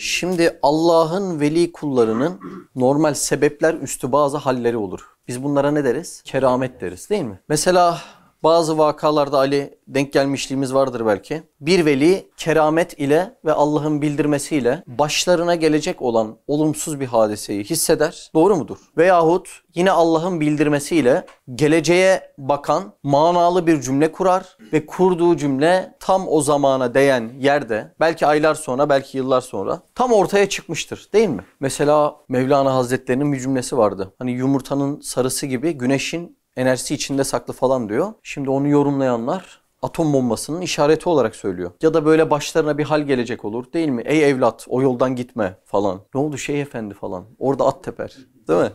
Şimdi Allah'ın veli kullarının normal sebepler üstü bazı halleri olur. Biz bunlara ne deriz? Keramet deriz değil mi? Mesela bazı vakalarda Ali denk gelmişliğimiz vardır belki. Bir veli keramet ile ve Allah'ın bildirmesiyle başlarına gelecek olan olumsuz bir hadiseyi hisseder. Doğru mudur? Veyahut yine Allah'ın bildirmesiyle geleceğe bakan manalı bir cümle kurar ve kurduğu cümle tam o zamana değen yerde belki aylar sonra belki yıllar sonra tam ortaya çıkmıştır değil mi? Mesela Mevlana Hazretleri'nin bir cümlesi vardı. Hani yumurtanın sarısı gibi güneşin enerjisi içinde saklı falan diyor. Şimdi onu yorumlayanlar atom bombasının işareti olarak söylüyor. Ya da böyle başlarına bir hal gelecek olur değil mi? Ey evlat o yoldan gitme falan. Ne oldu şey efendi falan. Orada at teper değil mi?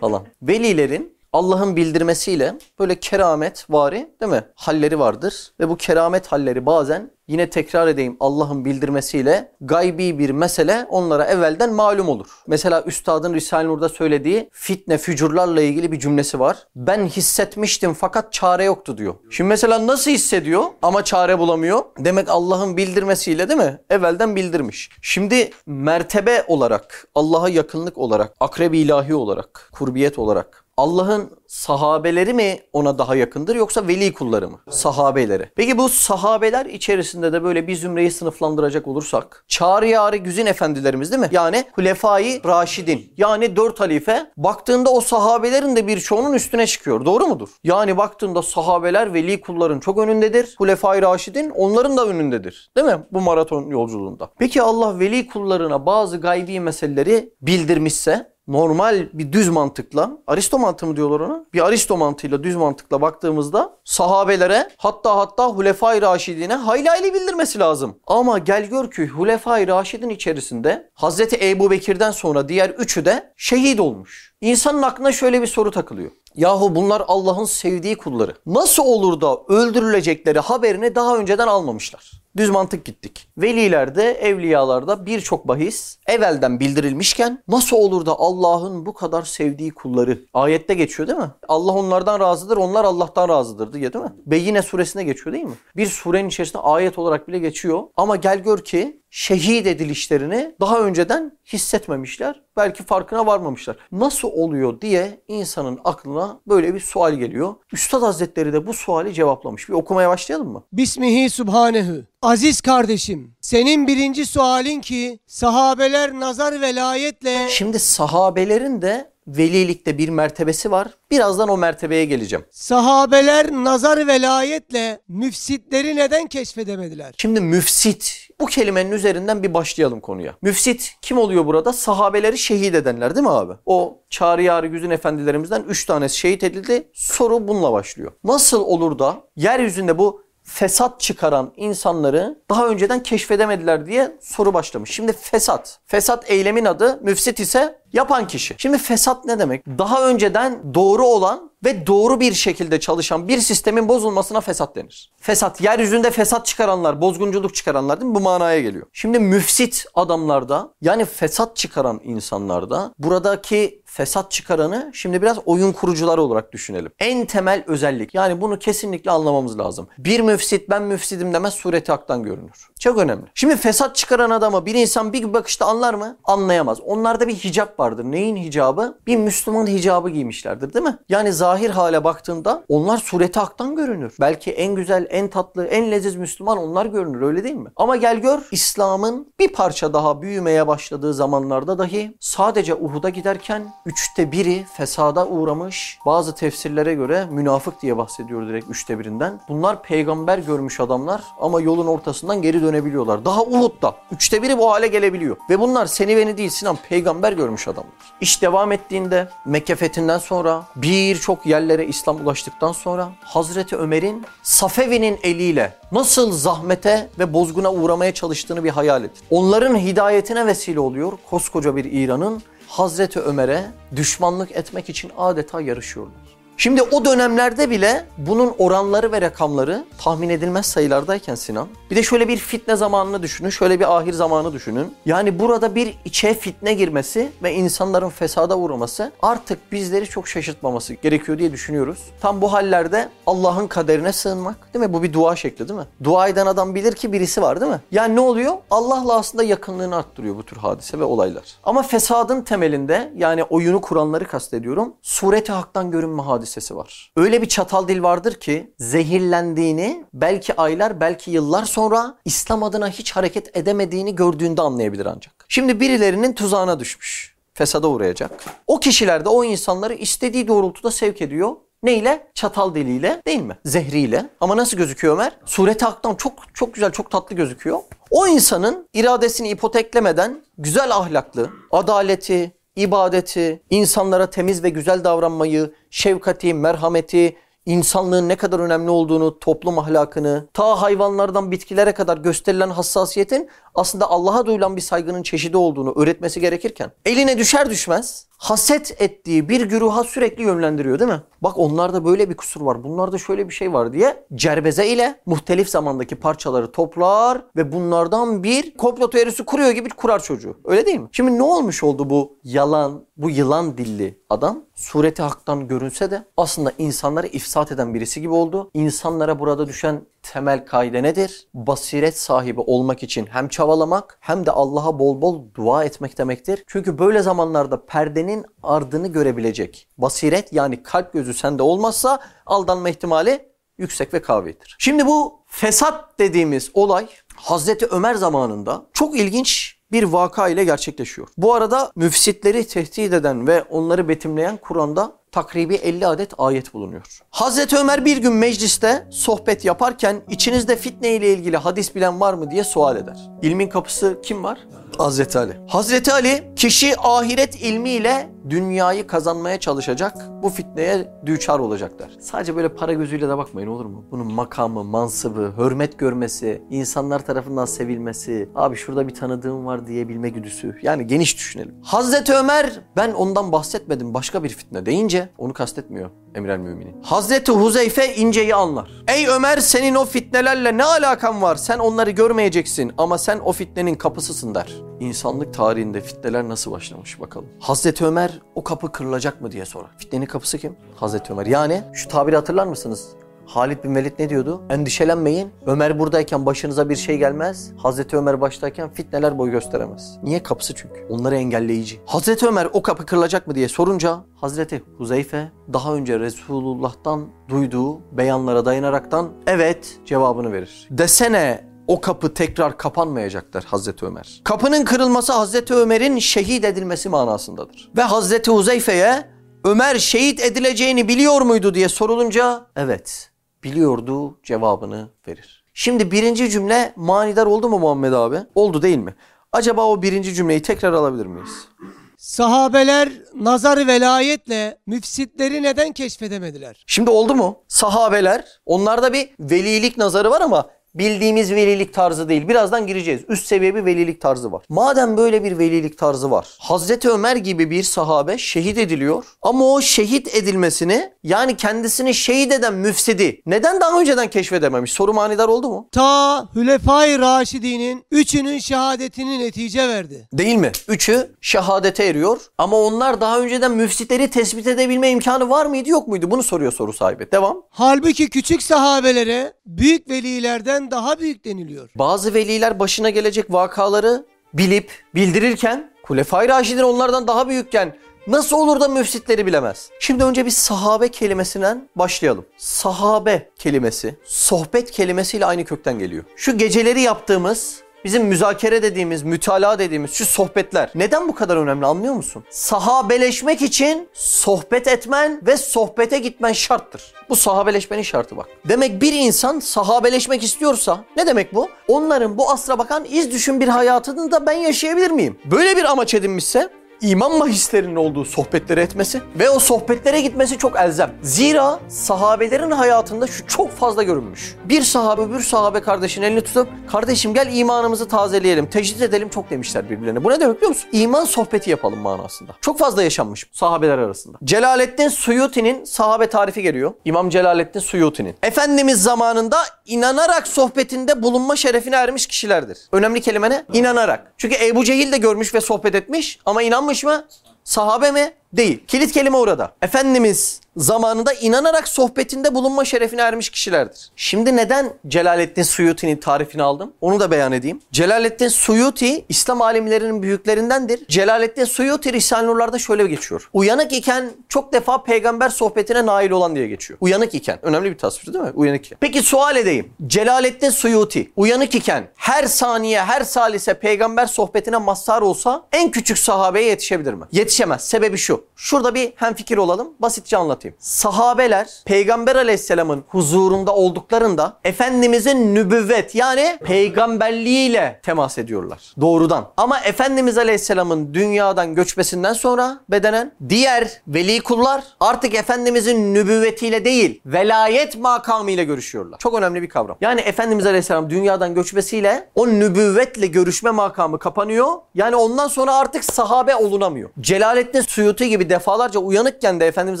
Falan. Velilerin Allah'ın bildirmesiyle böyle keramet vari değil mi? Halleri vardır. Ve bu keramet halleri bazen yine tekrar edeyim Allah'ın bildirmesiyle gaybi bir mesele onlara evvelden malum olur. Mesela Üstadın Risale-i Nur'da söylediği fitne fücurlarla ilgili bir cümlesi var. Ben hissetmiştim fakat çare yoktu diyor. Şimdi mesela nasıl hissediyor ama çare bulamıyor? Demek Allah'ın bildirmesiyle değil mi? Evvelden bildirmiş. Şimdi mertebe olarak, Allah'a yakınlık olarak, akrep ilahi olarak, kurbiyet olarak Allah'ın sahabeleri mi ona daha yakındır yoksa veli kulları mı? Sahabeleri. Peki bu sahabeler içerisinde de böyle bir zümreyi sınıflandıracak olursak çağrı yarı güzin efendilerimiz değil mi? Yani Hulefai Raşidin yani dört halife baktığında o sahabelerin de birçoğunun üstüne çıkıyor. Doğru mudur? Yani baktığında sahabeler veli kulların çok önündedir. Hulefai Raşidin onların da önündedir. Değil mi? Bu maraton yolculuğunda. Peki Allah veli kullarına bazı gaybi meseleleri bildirmişse normal bir düz mantıkla, Aristo mantığı mı diyorlar ona? Bir Aristo mantığıyla düz mantıkla baktığımızda sahabelere hatta hatta Hulefai Raşidine hayli hayli bildirmesi lazım. Ama gel gör ki Hulefai Raşidin içerisinde Hazreti Ebu Bekir'den sonra diğer üçü de şehit olmuş. İnsanın aklına şöyle bir soru takılıyor. Yahu bunlar Allah'ın sevdiği kulları. Nasıl olur da öldürülecekleri haberini daha önceden almamışlar? Düz mantık gittik. Velilerde, evliyalarda birçok bahis evvelden bildirilmişken nasıl olur da Allah'ın bu kadar sevdiği kulları ayette geçiyor değil mi? Allah onlardan razıdır, onlar Allah'tan razıdır diye değil mi? Beyine suresine geçiyor değil mi? Bir surenin içerisinde ayet olarak bile geçiyor. Ama gel gör ki şehit edilişlerini daha önceden hissetmemişler. Belki farkına varmamışlar. Nasıl oluyor diye insanın aklına böyle bir sual geliyor. Üstad Hazretleri de bu suali cevaplamış. Bir okumaya başlayalım mı? Bismihi Subhanehu. Aziz kardeşim, senin birinci sualin ki sahabeler nazar velayetle Şimdi sahabelerin de velilikte bir mertebesi var. Birazdan o mertebeye geleceğim. sahabeler nazar velayetle müfsitleri neden keşfedemediler? Şimdi müfsit bu kelimenin üzerinden bir başlayalım konuya. Müfsit kim oluyor burada? Sahabeleri şehit edenler değil mi abi? O Çağrı Yarı Güzün efendilerimizden 3 tanesi şehit edildi. Soru bununla başlıyor. Nasıl olur da yeryüzünde bu fesat çıkaran insanları daha önceden keşfedemediler diye soru başlamış. Şimdi fesat. Fesat eylemin adı, müfsit ise yapan kişi. Şimdi fesat ne demek? Daha önceden doğru olan ve doğru bir şekilde çalışan bir sistemin bozulmasına fesat denir. Fesat, yeryüzünde fesat çıkaranlar, bozgunculuk çıkaranlar değil mi? Bu manaya geliyor. Şimdi müfsit adamlarda yani fesat çıkaran insanlarda buradaki fesat çıkaranı şimdi biraz oyun kurucuları olarak düşünelim. En temel özellik yani bunu kesinlikle anlamamız lazım. Bir müfsit ben müfsidim demez sureti haktan görünür. Çok önemli. Şimdi fesat çıkaran adamı bir insan bir bakışta anlar mı? Anlayamaz. Onlarda bir hicap vardır. Neyin hicabı? Bir Müslüman hicabı giymişlerdir değil mi? Yani zahir hale baktığında onlar sureti haktan görünür. Belki en güzel, en tatlı, en leziz Müslüman onlar görünür öyle değil mi? Ama gel gör İslam'ın bir parça daha büyümeye başladığı zamanlarda dahi sadece Uhud'a giderken üçte biri fesada uğramış. Bazı tefsirlere göre münafık diye bahsediyor direkt üçte birinden. Bunlar peygamber görmüş adamlar ama yolun ortasından geri dönebiliyorlar. Daha Uhud'da üçte biri bu hale gelebiliyor. Ve bunlar seni beni değil Sinan peygamber görmüş adamlar. İş devam ettiğinde Mekke fethinden sonra birçok yerlere İslam ulaştıktan sonra Hazreti Ömer'in Safevi'nin eliyle nasıl zahmete ve bozguna uğramaya çalıştığını bir hayal edin. Onların hidayetine vesile oluyor koskoca bir İran'ın Hazreti Ömer'e düşmanlık etmek için adeta yarışıyorlar. Şimdi o dönemlerde bile bunun oranları ve rakamları tahmin edilmez sayılardayken Sinan. Bir de şöyle bir fitne zamanını düşünün, şöyle bir ahir zamanı düşünün. Yani burada bir içe fitne girmesi ve insanların fesada uğraması artık bizleri çok şaşırtmaması gerekiyor diye düşünüyoruz. Tam bu hallerde Allah'ın kaderine sığınmak değil mi? Bu bir dua şekli değil mi? Dua eden adam bilir ki birisi var değil mi? Yani ne oluyor? Allah'la aslında yakınlığını arttırıyor bu tür hadise ve olaylar. Ama fesadın temelinde yani oyunu kuranları kastediyorum. Sureti haktan görünme hadisesi var. Öyle bir çatal dil vardır ki zehirlendiğini belki aylar belki yıllar sonra İslam adına hiç hareket edemediğini gördüğünde anlayabilir ancak. Şimdi birilerinin tuzağına düşmüş. Fesada uğrayacak. O kişiler de o insanları istediği doğrultuda sevk ediyor. Neyle? Çatal deliyle değil mi? Zehriyle. Ama nasıl gözüküyor Ömer? Sureti haktan çok çok güzel, çok tatlı gözüküyor. O insanın iradesini ipoteklemeden güzel ahlaklı, adaleti, ibadeti, insanlara temiz ve güzel davranmayı, şefkati, merhameti, insanlığın ne kadar önemli olduğunu, toplum ahlakını, ta hayvanlardan bitkilere kadar gösterilen hassasiyetin aslında Allah'a duyulan bir saygının çeşidi olduğunu öğretmesi gerekirken eline düşer düşmez haset ettiği bir güruha sürekli yönlendiriyor değil mi? Bak onlarda böyle bir kusur var, bunlarda şöyle bir şey var diye cerbeze ile muhtelif zamandaki parçaları toplar ve bunlardan bir komplo teorisi kuruyor gibi kurar çocuğu. Öyle değil mi? Şimdi ne olmuş oldu bu yalan, bu yılan dilli adam? Sureti haktan görünse de aslında insanları ifsat eden birisi gibi oldu. İnsanlara burada düşen temel kaide nedir? Basiret sahibi olmak için hem çabalamak hem de Allah'a bol bol dua etmek demektir. Çünkü böyle zamanlarda perdenin ardını görebilecek basiret yani kalp gözü sende olmazsa aldanma ihtimali yüksek ve kavidir. Şimdi bu fesat dediğimiz olay Hazreti Ömer zamanında çok ilginç bir vaka ile gerçekleşiyor. Bu arada müfsitleri tehdit eden ve onları betimleyen Kur'an'da takribi 50 adet ayet bulunuyor. Hazreti Ömer bir gün mecliste sohbet yaparken içinizde fitne ile ilgili hadis bilen var mı diye sual eder. İlmin kapısı kim var? Hazreti Ali. Hazreti Ali kişi ahiret ilmiyle dünyayı kazanmaya çalışacak. Bu fitneye düçar olacaklar. Sadece böyle para gözüyle de bakmayın olur mu? Bunun makamı, mansıbı, hürmet görmesi, insanlar tarafından sevilmesi, abi şurada bir tanıdığım var diyebilme güdüsü. Yani geniş düşünelim. Hazreti Ömer ben ondan bahsetmedim başka bir fitne deyince onu kastetmiyor Emir el Müminin. Hazreti Huzeyfe inceyi anlar. Ey Ömer senin o fitnelerle ne alakan var? Sen onları görmeyeceksin ama sen o fitnenin kapısısın der. İnsanlık tarihinde fitneler nasıl başlamış bakalım. Hazreti Ömer o kapı kırılacak mı diye sorar. Fitnenin kapısı kim? Hazreti Ömer. Yani şu tabiri hatırlar mısınız? Halid bin Velid ne diyordu? Endişelenmeyin. Ömer buradayken başınıza bir şey gelmez. Hazreti Ömer baştayken fitneler boy gösteremez. Niye? Kapısı çünkü. Onları engelleyici. Hazreti Ömer o kapı kırılacak mı diye sorunca Hazreti Huzeyfe daha önce Resulullah'tan duyduğu beyanlara dayanaraktan evet cevabını verir. Desene o kapı tekrar kapanmayacaktır Hazreti Ömer. Kapının kırılması Hazreti Ömer'in şehit edilmesi manasındadır. Ve Hazreti Huzeyfe'ye Ömer şehit edileceğini biliyor muydu diye sorulunca evet biliyordu cevabını verir. Şimdi birinci cümle manidar oldu mu Muhammed abi? Oldu değil mi? Acaba o birinci cümleyi tekrar alabilir miyiz? Sahabeler nazar velayetle müfsitleri neden keşfedemediler? Şimdi oldu mu? Sahabeler, onlarda bir velilik nazarı var ama bildiğimiz velilik tarzı değil. Birazdan gireceğiz. Üst seviye bir velilik tarzı var. Madem böyle bir velilik tarzı var. Hazreti Ömer gibi bir sahabe şehit ediliyor. Ama o şehit edilmesini yani kendisini şehit eden müfsidi neden daha önceden keşfedememiş? Soru manidar oldu mu? Ta Hülefai Raşidi'nin üçünün şehadetini netice verdi. Değil mi? Üçü şehadete eriyor. Ama onlar daha önceden müfsitleri tespit edebilme imkanı var mıydı yok muydu? Bunu soruyor soru sahibi. Devam. Halbuki küçük sahabelere büyük velilerden daha büyük deniliyor. Bazı veliler başına gelecek vakaları bilip bildirirken Kulefai Raşidin onlardan daha büyükken nasıl olur da müfsitleri bilemez? Şimdi önce bir sahabe kelimesinden başlayalım. Sahabe kelimesi sohbet kelimesiyle aynı kökten geliyor. Şu geceleri yaptığımız Bizim müzakere dediğimiz, mütalaa dediğimiz şu sohbetler neden bu kadar önemli anlıyor musun? Sahabeleşmek için sohbet etmen ve sohbete gitmen şarttır. Bu sahabeleşmenin şartı bak. Demek bir insan sahabeleşmek istiyorsa ne demek bu? Onların bu asra bakan iz düşün bir hayatını da ben yaşayabilir miyim? Böyle bir amaç edinmişse iman bahislerinin olduğu sohbetleri etmesi ve o sohbetlere gitmesi çok elzem. Zira sahabelerin hayatında şu çok fazla görünmüş. Bir sahabe bir sahabe kardeşin elini tutup kardeşim gel imanımızı tazeleyelim, tecdit edelim çok demişler birbirlerine. Bu ne demek biliyor musun? İman sohbeti yapalım manasında. Çok fazla yaşanmış sahabeler arasında. Celaleddin Suyuti'nin sahabe tarifi geliyor. İmam Celaleddin Suyuti'nin. Efendimiz zamanında inanarak sohbetinde bulunma şerefine ermiş kişilerdir. Önemli kelime ne? İnanarak. Çünkü Ebu Cehil de görmüş ve sohbet etmiş ama inanmış mı? Sahabe mi? Değil. Kilit kelime orada. Efendimiz zamanında inanarak sohbetinde bulunma şerefine ermiş kişilerdir. Şimdi neden Celaleddin Suyuti'nin tarifini aldım? Onu da beyan edeyim. Celaleddin Suyuti İslam alimlerinin büyüklerindendir. Celaleddin Suyuti Risale-i Nurlar'da şöyle geçiyor. Uyanık iken çok defa peygamber sohbetine nail olan diye geçiyor. Uyanık iken. Önemli bir tasvir değil mi? Uyanık iken. Peki sual edeyim. Celaleddin Suyuti uyanık iken her saniye her salise peygamber sohbetine mazhar olsa en küçük sahabeye yetişebilir mi? Yetişemez. Sebebi şu. Şurada bir hemfikir olalım. Basitçe anlatayım. Sahabeler Peygamber Aleyhisselam'ın huzurunda olduklarında Efendimizin nübüvvet yani peygamberliğiyle temas ediyorlar. Doğrudan. Ama Efendimiz Aleyhisselam'ın dünyadan göçmesinden sonra bedenen diğer veli kullar artık Efendimizin nübüvvetiyle değil velayet makamıyla görüşüyorlar. Çok önemli bir kavram. Yani Efendimiz Aleyhisselam dünyadan göçmesiyle o nübüvvetle görüşme makamı kapanıyor. Yani ondan sonra artık sahabe olunamıyor. Celaleddin Suyuti gibi defalarca uyanıkken de Efendimiz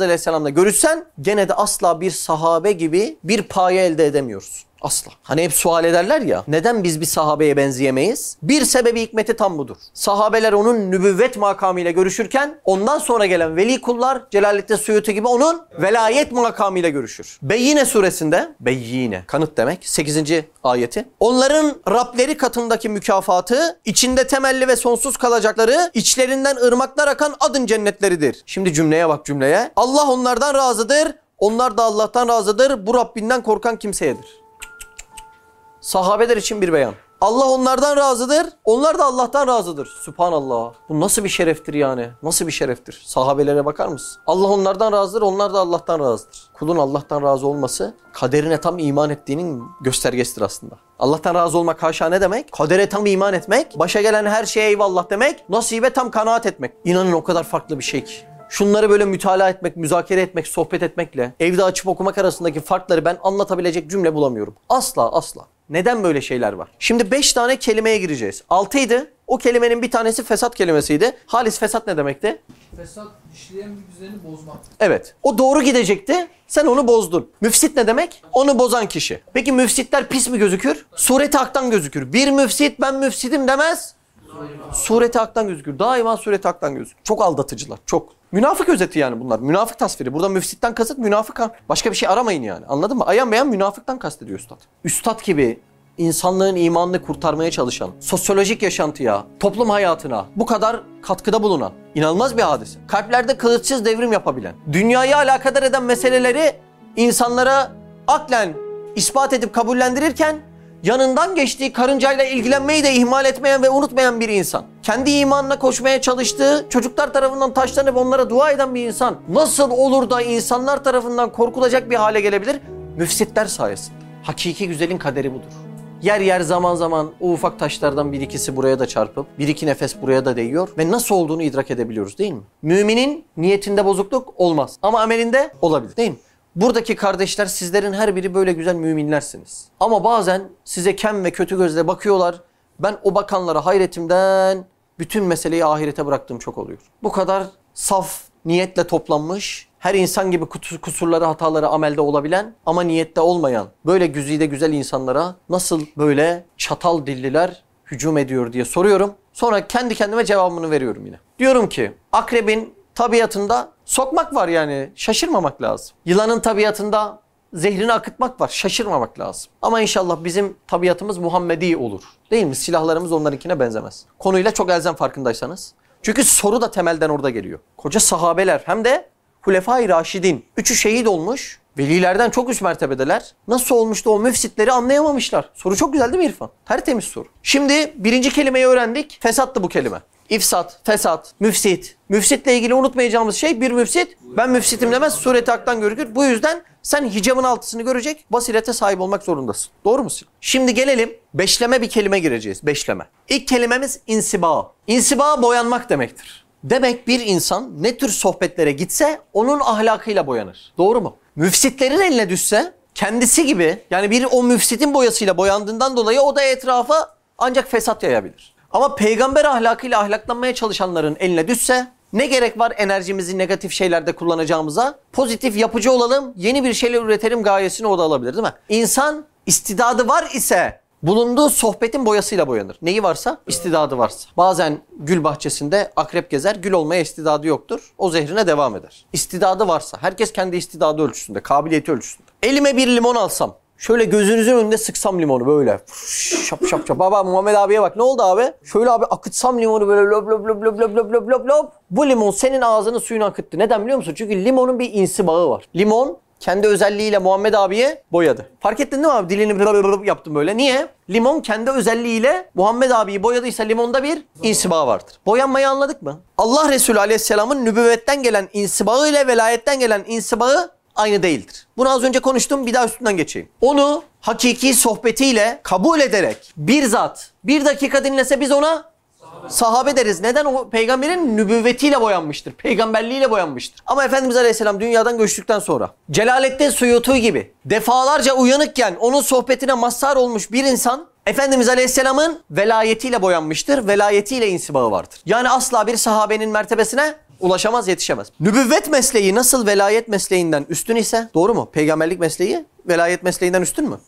Aleyhisselam'la görüşsen gene de asla bir sahabe gibi bir paye elde edemiyoruz. Asla. Hani hep sual ederler ya neden biz bir sahabeye benzeyemeyiz? Bir sebebi hikmeti tam budur. Sahabeler onun nübüvvet makamıyla görüşürken ondan sonra gelen veli kullar Celaleddin Suyuti gibi onun velayet makamıyla görüşür. Beyyine suresinde Beyyine kanıt demek 8. ayeti. Onların Rableri katındaki mükafatı içinde temelli ve sonsuz kalacakları içlerinden ırmaklar akan adın cennetleridir. Şimdi cümleye bak cümleye. Allah onlardan razıdır. Onlar da Allah'tan razıdır. Bu Rabbinden korkan kimseyedir. Sahabeler için bir beyan. Allah onlardan razıdır. Onlar da Allah'tan razıdır. Sübhanallah. Bu nasıl bir şereftir yani? Nasıl bir şereftir? Sahabelere bakar mısın? Allah onlardan razıdır. Onlar da Allah'tan razıdır. Kulun Allah'tan razı olması kaderine tam iman ettiğinin göstergesidir aslında. Allah'tan razı olmak haşa ne demek? Kadere tam iman etmek, başa gelen her şeye eyvallah demek, nasibe tam kanaat etmek. İnanın o kadar farklı bir şey ki. Şunları böyle mütalaa etmek, müzakere etmek, sohbet etmekle evde açıp okumak arasındaki farkları ben anlatabilecek cümle bulamıyorum. Asla asla. Neden böyle şeyler var? Şimdi 5 tane kelimeye gireceğiz. 6'ydı. O kelimenin bir tanesi fesat kelimesiydi. Halis fesat ne demekti? Fesat işleyen bir düzeni bozmak. Evet. O doğru gidecekti. Sen onu bozdun. Müfsit ne demek? Onu bozan kişi. Peki müfsitler pis mi gözükür? Sureti haktan gözükür. Bir müfsit ben müfsidim demez. Sureti haktan gözükür. Daima sureti haktan gözükür. Çok aldatıcılar. Çok. Münafık özeti yani bunlar. Münafık tasviri. Burada müfsitten kasıt münafık. Başka bir şey aramayın yani. Anladın mı? Ayan beyan münafıktan kastediyor üstad. Üstad gibi insanlığın imanını kurtarmaya çalışan, sosyolojik yaşantıya, toplum hayatına bu kadar katkıda bulunan inanılmaz bir hadise. Kalplerde kılıçsız devrim yapabilen, dünyayı alakadar eden meseleleri insanlara aklen ispat edip kabullendirirken yanından geçtiği karıncayla ilgilenmeyi de ihmal etmeyen ve unutmayan bir insan. Kendi imanına koşmaya çalıştığı, çocuklar tarafından taşlanıp onlara dua eden bir insan. Nasıl olur da insanlar tarafından korkulacak bir hale gelebilir? Müfsitler sayesinde. Hakiki güzelin kaderi budur. Yer yer zaman zaman o ufak taşlardan bir ikisi buraya da çarpıp bir iki nefes buraya da değiyor ve nasıl olduğunu idrak edebiliyoruz değil mi? Müminin niyetinde bozukluk olmaz ama amelinde olabilir değil mi? Buradaki kardeşler sizlerin her biri böyle güzel müminlersiniz. Ama bazen size kem ve kötü gözle bakıyorlar. Ben o bakanlara hayretimden bütün meseleyi ahirete bıraktığım çok oluyor. Bu kadar saf niyetle toplanmış, her insan gibi kusurları, hataları amelde olabilen ama niyette olmayan böyle güzide güzel insanlara nasıl böyle çatal dilliler hücum ediyor diye soruyorum. Sonra kendi kendime cevabını veriyorum yine. Diyorum ki akrebin tabiatında sokmak var yani şaşırmamak lazım. Yılanın tabiatında zehrini akıtmak var şaşırmamak lazım. Ama inşallah bizim tabiatımız Muhammedi olur. Değil mi? Silahlarımız onlarınkine benzemez. Konuyla çok elzem farkındaysanız. Çünkü soru da temelden orada geliyor. Koca sahabeler hem de Hulefai Raşidin. Üçü şehit olmuş. Velilerden çok üst mertebedeler. Nasıl olmuştu o müfsitleri anlayamamışlar. Soru çok güzel değil mi İrfan? Tertemiz soru. Şimdi birinci kelimeyi öğrendik. Fesattı bu kelime. İfsat, fesat, müfsit. Müfsitle ilgili unutmayacağımız şey bir müfsit. Ben müfsitim demez sureti haktan görükür. Bu yüzden sen hicabın altısını görecek basirete sahip olmak zorundasın. Doğru musun? Şimdi gelelim beşleme bir kelime gireceğiz. Beşleme. İlk kelimemiz insiba. İnsiba boyanmak demektir. Demek bir insan ne tür sohbetlere gitse onun ahlakıyla boyanır. Doğru mu? Müfsitlerin eline düşse kendisi gibi yani bir o müfsitin boyasıyla boyandığından dolayı o da etrafa ancak fesat yayabilir. Ama peygamber ahlakıyla ahlaklanmaya çalışanların eline düşse ne gerek var enerjimizi negatif şeylerde kullanacağımıza? Pozitif yapıcı olalım, yeni bir şeyler üretelim gayesini o da alabilir değil mi? İnsan istidadı var ise bulunduğu sohbetin boyasıyla boyanır. Neyi varsa? istidadı varsa. Bazen gül bahçesinde akrep gezer, gül olmaya istidadı yoktur. O zehrine devam eder. İstidadı varsa, herkes kendi istidadı ölçüsünde, kabiliyeti ölçüsünde. Elime bir limon alsam, şöyle gözünüzün önünde sıksam limonu böyle. Şap şap şap. Baba Muhammed abiye bak ne oldu abi? Şöyle abi akıtsam limonu böyle löp löp löp löp löp löp löp löp löp. Bu limon senin ağzının suyunu akıttı. Neden biliyor musun? Çünkü limonun bir insibağı var. Limon kendi özelliğiyle Muhammed abiye boyadı. Fark ettin değil mi abi? Dilini böyle yaptım böyle. Niye? Limon kendi özelliğiyle Muhammed abiyi boyadıysa limonda bir insiba vardır. Boyanmayı anladık mı? Allah Resulü Aleyhisselam'ın nübüvvetten gelen insibağı ile velayetten gelen insibağı aynı değildir. Bunu az önce konuştum bir daha üstünden geçeyim. Onu hakiki sohbetiyle kabul ederek bir zat bir dakika dinlese biz ona sahabe deriz. Neden? O peygamberin nübüvvetiyle boyanmıştır. Peygamberliğiyle boyanmıştır. Ama Efendimiz Aleyhisselam dünyadan göçtükten sonra Celaleddin Suyuti gibi defalarca uyanıkken onun sohbetine mazhar olmuş bir insan Efendimiz Aleyhisselam'ın velayetiyle boyanmıştır. Velayetiyle insibağı vardır. Yani asla bir sahabenin mertebesine ulaşamaz, yetişemez. Nübüvvet mesleği nasıl velayet mesleğinden üstün ise, doğru mu? Peygamberlik mesleği velayet mesleğinden üstün mü?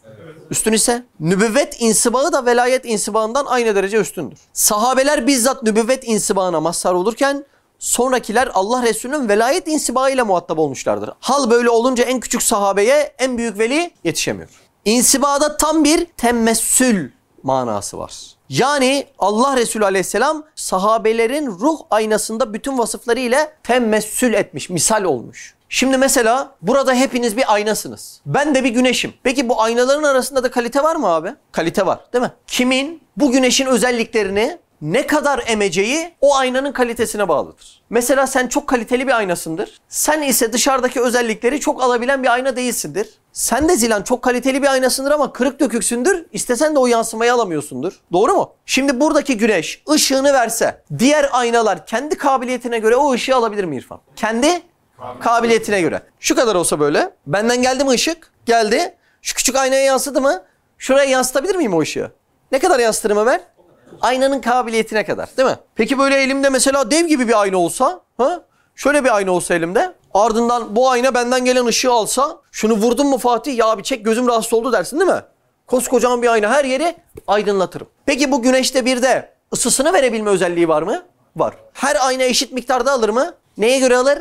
Üstün ise nübüvvet insibağı da velayet insibağından aynı derece üstündür. Sahabeler bizzat nübüvvet insibağına mazhar olurken sonrakiler Allah Resulü'nün velayet insibağıyla muhatap olmuşlardır. Hal böyle olunca en küçük sahabeye en büyük veli yetişemiyor. İnsibada tam bir temessül manası var. Yani Allah Resulü Aleyhisselam sahabelerin ruh aynasında bütün vasıfları ile temessül etmiş, misal olmuş. Şimdi mesela burada hepiniz bir aynasınız. Ben de bir güneşim. Peki bu aynaların arasında da kalite var mı abi? Kalite var değil mi? Kimin bu güneşin özelliklerini ne kadar emeceği o aynanın kalitesine bağlıdır. Mesela sen çok kaliteli bir aynasındır. Sen ise dışarıdaki özellikleri çok alabilen bir ayna değilsindir. Sen de Zilan çok kaliteli bir aynasındır ama kırık döküksündür. İstesen de o yansımayı alamıyorsundur. Doğru mu? Şimdi buradaki güneş ışığını verse diğer aynalar kendi kabiliyetine göre o ışığı alabilir mi İrfan? Kendi kabiliyetine göre. Şu kadar olsa böyle. Benden geldi mi ışık? Geldi. Şu küçük aynaya yansıdı mı? Şuraya yansıtabilir miyim o ışığı? Ne kadar yansıtırım Ömer? Aynanın kabiliyetine kadar değil mi? Peki böyle elimde mesela dev gibi bir ayna olsa, ha? Şöyle bir ayna olsa elimde. Ardından bu ayna benden gelen ışığı alsa, şunu vurdun mu Fatih? Ya bir çek gözüm rahatsız oldu dersin değil mi? Koskocaman bir ayna her yeri aydınlatırım. Peki bu güneşte bir de ısısını verebilme özelliği var mı? Var. Her ayna eşit miktarda alır mı? Neye göre alır?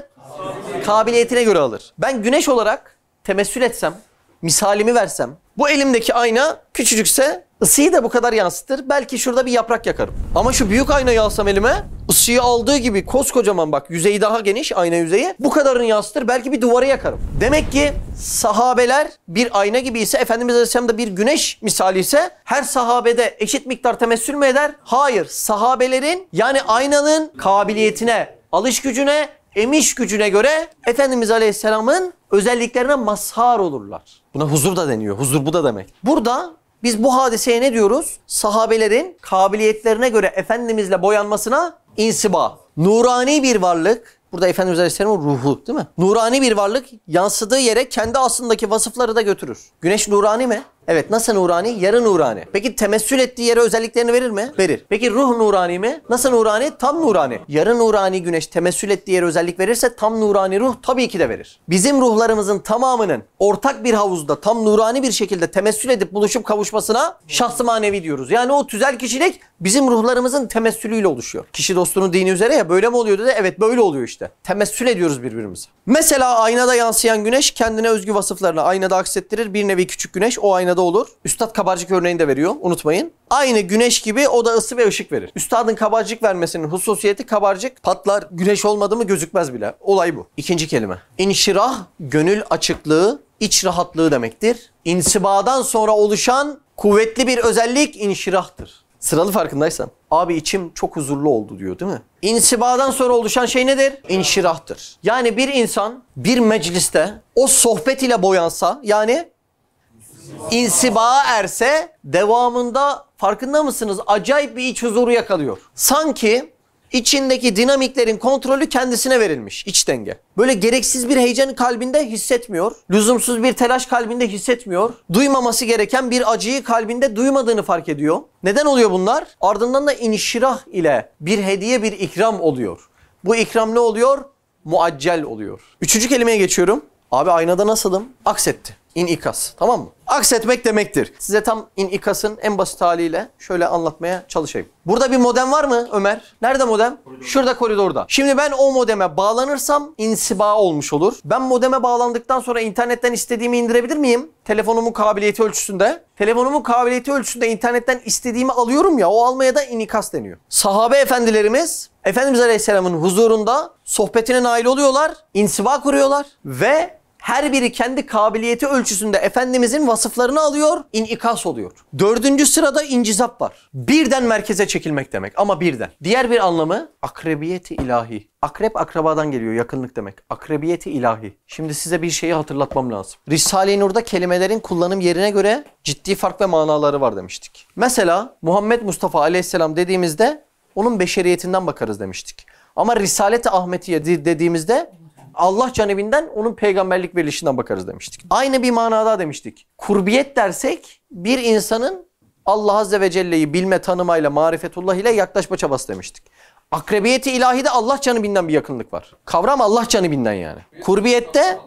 Kabiliyetine göre alır. Ben güneş olarak temessül etsem, misalimi versem, bu elimdeki ayna küçücükse ısıyı da bu kadar yansıtır. Belki şurada bir yaprak yakarım. Ama şu büyük aynayı alsam elime, ısıyı aldığı gibi koskocaman bak yüzeyi daha geniş ayna yüzeyi. Bu kadarını yansıtır. Belki bir duvarı yakarım. Demek ki sahabeler bir ayna gibi ise Efendimiz Aleyhisselam da bir güneş misali ise her sahabede eşit miktar temessül mü eder? Hayır. Sahabelerin yani aynanın kabiliyetine, alış gücüne, emiş gücüne göre Efendimiz Aleyhisselam'ın özelliklerine mazhar olurlar. Buna huzur da deniyor. Huzur bu da demek. Burada biz bu hadiseye ne diyoruz? Sahabelerin kabiliyetlerine göre Efendimizle boyanmasına insiba. Nurani bir varlık. Burada Efendimiz Aleyhisselam'ın ruhu değil mi? Nurani bir varlık yansıdığı yere kendi aslındaki vasıfları da götürür. Güneş nurani mi? Evet nasıl nurani? Yarı nurani. Peki temessül ettiği yere özelliklerini verir mi? Verir. Peki ruh nurani mi? Nasıl nurani? Tam nurani. Yarı nurani güneş temessül ettiği yere özellik verirse tam nurani ruh tabii ki de verir. Bizim ruhlarımızın tamamının ortak bir havuzda tam nurani bir şekilde temessül edip buluşup kavuşmasına şahsı manevi diyoruz. Yani o tüzel kişilik bizim ruhlarımızın temessülüyle oluşuyor. Kişi dostunun dini üzere ya böyle mi oluyor dedi. Evet böyle oluyor işte. Temessül ediyoruz birbirimize. Mesela aynada yansıyan güneş kendine özgü vasıflarını aynada aksettirir. Bir nevi küçük güneş o aynada olur. Üstad kabarcık örneğini de veriyor. Unutmayın. Aynı güneş gibi o da ısı ve ışık verir. Üstadın kabarcık vermesinin hususiyeti kabarcık patlar. Güneş olmadı mı gözükmez bile. Olay bu. İkinci kelime. İnşirah, gönül açıklığı, iç rahatlığı demektir. İnsibadan sonra oluşan kuvvetli bir özellik inşirahtır. Sıralı farkındaysan. Abi içim çok huzurlu oldu diyor değil mi? İnsibadan sonra oluşan şey nedir? İnşirahtır. Yani bir insan bir mecliste o sohbet ile boyansa yani insibağa erse devamında farkında mısınız? Acayip bir iç huzuru yakalıyor. Sanki İçindeki dinamiklerin kontrolü kendisine verilmiş. iç denge. Böyle gereksiz bir heyecanı kalbinde hissetmiyor. Lüzumsuz bir telaş kalbinde hissetmiyor. Duymaması gereken bir acıyı kalbinde duymadığını fark ediyor. Neden oluyor bunlar? Ardından da inşirah ile bir hediye bir ikram oluyor. Bu ikram ne oluyor? Muaccel oluyor. Üçüncü kelimeye geçiyorum. Abi aynada nasılım? Aksetti. İnikas. Tamam mı? Aksetmek demektir. Size tam inikasın en basit haliyle şöyle anlatmaya çalışayım. Burada bir modem var mı Ömer? Nerede modem? Şurada koridorda. Şimdi ben o modeme bağlanırsam insiba olmuş olur. Ben modeme bağlandıktan sonra internetten istediğimi indirebilir miyim? Telefonumun kabiliyeti ölçüsünde. Telefonumun kabiliyeti ölçüsünde internetten istediğimi alıyorum ya o almaya da inikas deniyor. Sahabe efendilerimiz Efendimiz Aleyhisselam'ın huzurunda sohbetine nail oluyorlar, insiba kuruyorlar ve her biri kendi kabiliyeti ölçüsünde Efendimizin vasıflarını alıyor, inikas oluyor. Dördüncü sırada incizap var. Birden merkeze çekilmek demek ama birden. Diğer bir anlamı akrebiyeti ilahi. Akrep akrabadan geliyor yakınlık demek. Akrebiyeti ilahi. Şimdi size bir şeyi hatırlatmam lazım. Risale-i Nur'da kelimelerin kullanım yerine göre ciddi fark ve manaları var demiştik. Mesela Muhammed Mustafa Aleyhisselam dediğimizde onun beşeriyetinden bakarız demiştik. Ama Risalet-i Ahmetiye de- dediğimizde Allah canebinden onun peygamberlik verilişinden bakarız demiştik. Aynı bir manada demiştik. Kurbiyet dersek bir insanın Allah Azze ve Celle'yi bilme, tanımayla, marifetullah ile yaklaşma çabası demiştik. Akrebiyeti ilahide Allah canibinden bir yakınlık var. Kavram Allah canibinden yani. Kurbiyette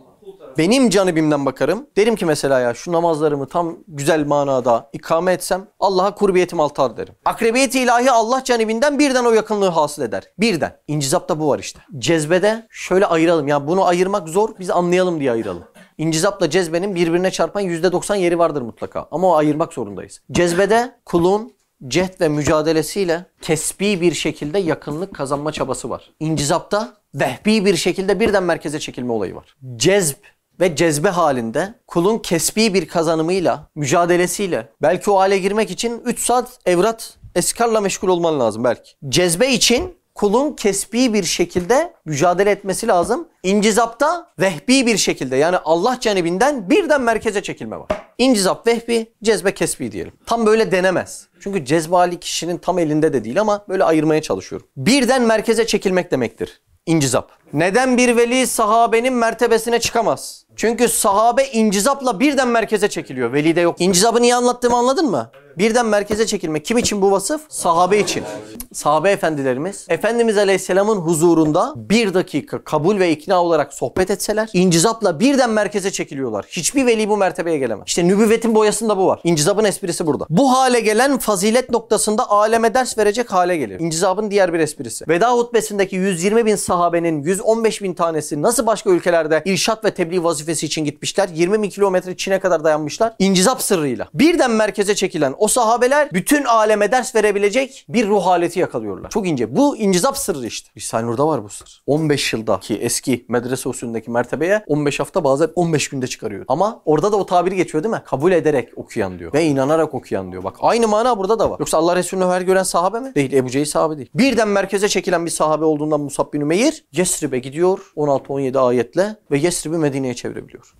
benim canibimden bakarım. Derim ki mesela ya şu namazlarımı tam güzel manada ikame etsem Allah'a kurbiyetim altar derim. Akrebiyeti ilahi Allah canibinden birden o yakınlığı hasıl eder. Birden. İncizapta bu var işte. Cezbede şöyle ayıralım. Ya bunu ayırmak zor. Biz anlayalım diye ayıralım. İncizapla cezbenin birbirine çarpan %90 yeri vardır mutlaka. Ama o ayırmak zorundayız. Cezbede kulun cehd ve mücadelesiyle kesbi bir şekilde yakınlık kazanma çabası var. İncizapta vehbi bir şekilde birden merkeze çekilme olayı var. Cezb ve cezbe halinde kulun kesbi bir kazanımıyla, mücadelesiyle belki o hale girmek için 3 saat evrat eskarla meşgul olman lazım belki. Cezbe için kulun kesbi bir şekilde mücadele etmesi lazım. İncizapta vehbi bir şekilde yani Allah canibinden birden merkeze çekilme var. İncizap vehbi, cezbe kesbi diyelim. Tam böyle denemez. Çünkü cezbe hali kişinin tam elinde de değil ama böyle ayırmaya çalışıyorum. Birden merkeze çekilmek demektir. İncizap. Neden bir veli sahabenin mertebesine çıkamaz? Çünkü sahabe incizapla birden merkeze çekiliyor. Velide yok. İncizabı niye anlattığımı anladın mı? Birden merkeze çekilme. Kim için bu vasıf? Sahabe için. Sahabe efendilerimiz Efendimiz Aleyhisselam'ın huzurunda bir dakika kabul ve ikna olarak sohbet etseler incizapla birden merkeze çekiliyorlar. Hiçbir veli bu mertebeye gelemez. İşte nübüvvetin boyasında bu var. İncizabın esprisi burada. Bu hale gelen fazilet noktasında aleme ders verecek hale gelir. İncizabın diğer bir esprisi. Veda hutbesindeki 120 bin sahabenin 115 bin tanesi nasıl başka ülkelerde irşat ve tebliğ vazifesi için gitmişler? 20 bin kilometre Çin'e kadar dayanmışlar. İncizap sırrıyla. Birden merkeze çekilen o sahabeler bütün aleme ders verebilecek bir ruh haleti yakalıyorlar. Çok ince. Bu incizap sırrı işte. Risale-i Nur'da var bu sır. 15 yıldaki eski medrese usulündeki mertebeye 15 hafta bazen 15 günde çıkarıyor. Ama orada da o tabiri geçiyor değil mi? Kabul ederek okuyan diyor. Ve inanarak okuyan diyor. Bak aynı mana burada da var. Yoksa Allah Resulü'nü her gören sahabe mi? Değil. Ebu Cehil sahabe değil. Birden merkeze çekilen bir sahabe olduğundan Musab bin Ümeyr Yesrib'e gidiyor 16-17 ayetle ve Yesrib'i Medine'ye çevirebiliyor.